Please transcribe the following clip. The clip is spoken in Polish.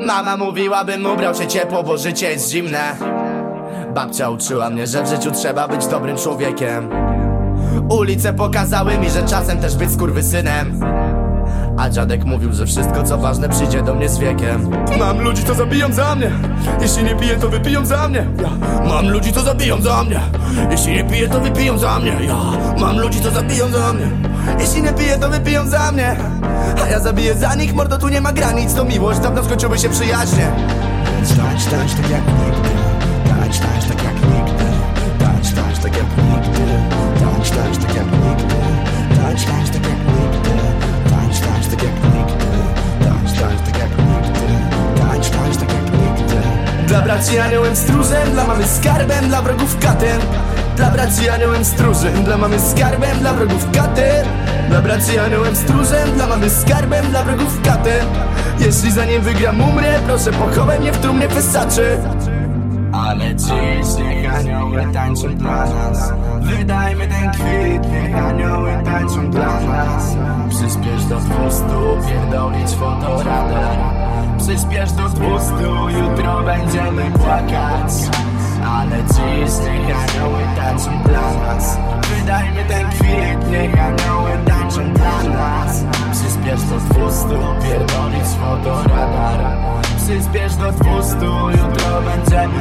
Mama mówiła, bym ubrał się ciepło, bo życie jest zimne. Babcia uczyła mnie, że w życiu trzeba być dobrym człowiekiem. Ulice pokazały mi, że czasem też być skurwysynem A dziadek mówił, że wszystko co ważne przyjdzie do mnie z wiekiem. Mam ludzi, co zabiją za mnie. Jeśli nie piję, to wypiją za mnie. Ja. Mam ludzi, co zabiją za mnie. Jeśli nie piję, to wypiją za mnie. Ja. Mam ludzi, co zabiją za mnie. Jeśli nie piję, to wypiją za mnie. A ja zabiję za nich, mordo, tu nie ma granic. To miłość, dawno skończyły się przyjaźnie Dla braci aniołem stróżem, dla mamy skarbem, dla wrogów katem. Dla braci aniołem stróżem, dla mamy skarbem, dla wrogów katem. Dla braci aniołem stróżem, dla mamy skarbem, dla wrogów katem. Jeśli za nim wygram umrę, proszę pochowaj mnie w trumnie fesaczy. Ale dziś niech anioły tańczą dla nas? Wydajmy ten kwit, niech anioły tańczą dla nas. Przyspiesz do 200, pierdolić fotoradar Przyspiesz do 200, jutro będziemy płakać. Ale niech anioły tańczą dla nas. Wydajmy ten kwit, niech anioły tańczą dla nas. Przyspiesz do 200, pierdolić fotoradar Przyspiesz do 200, jutro będziemy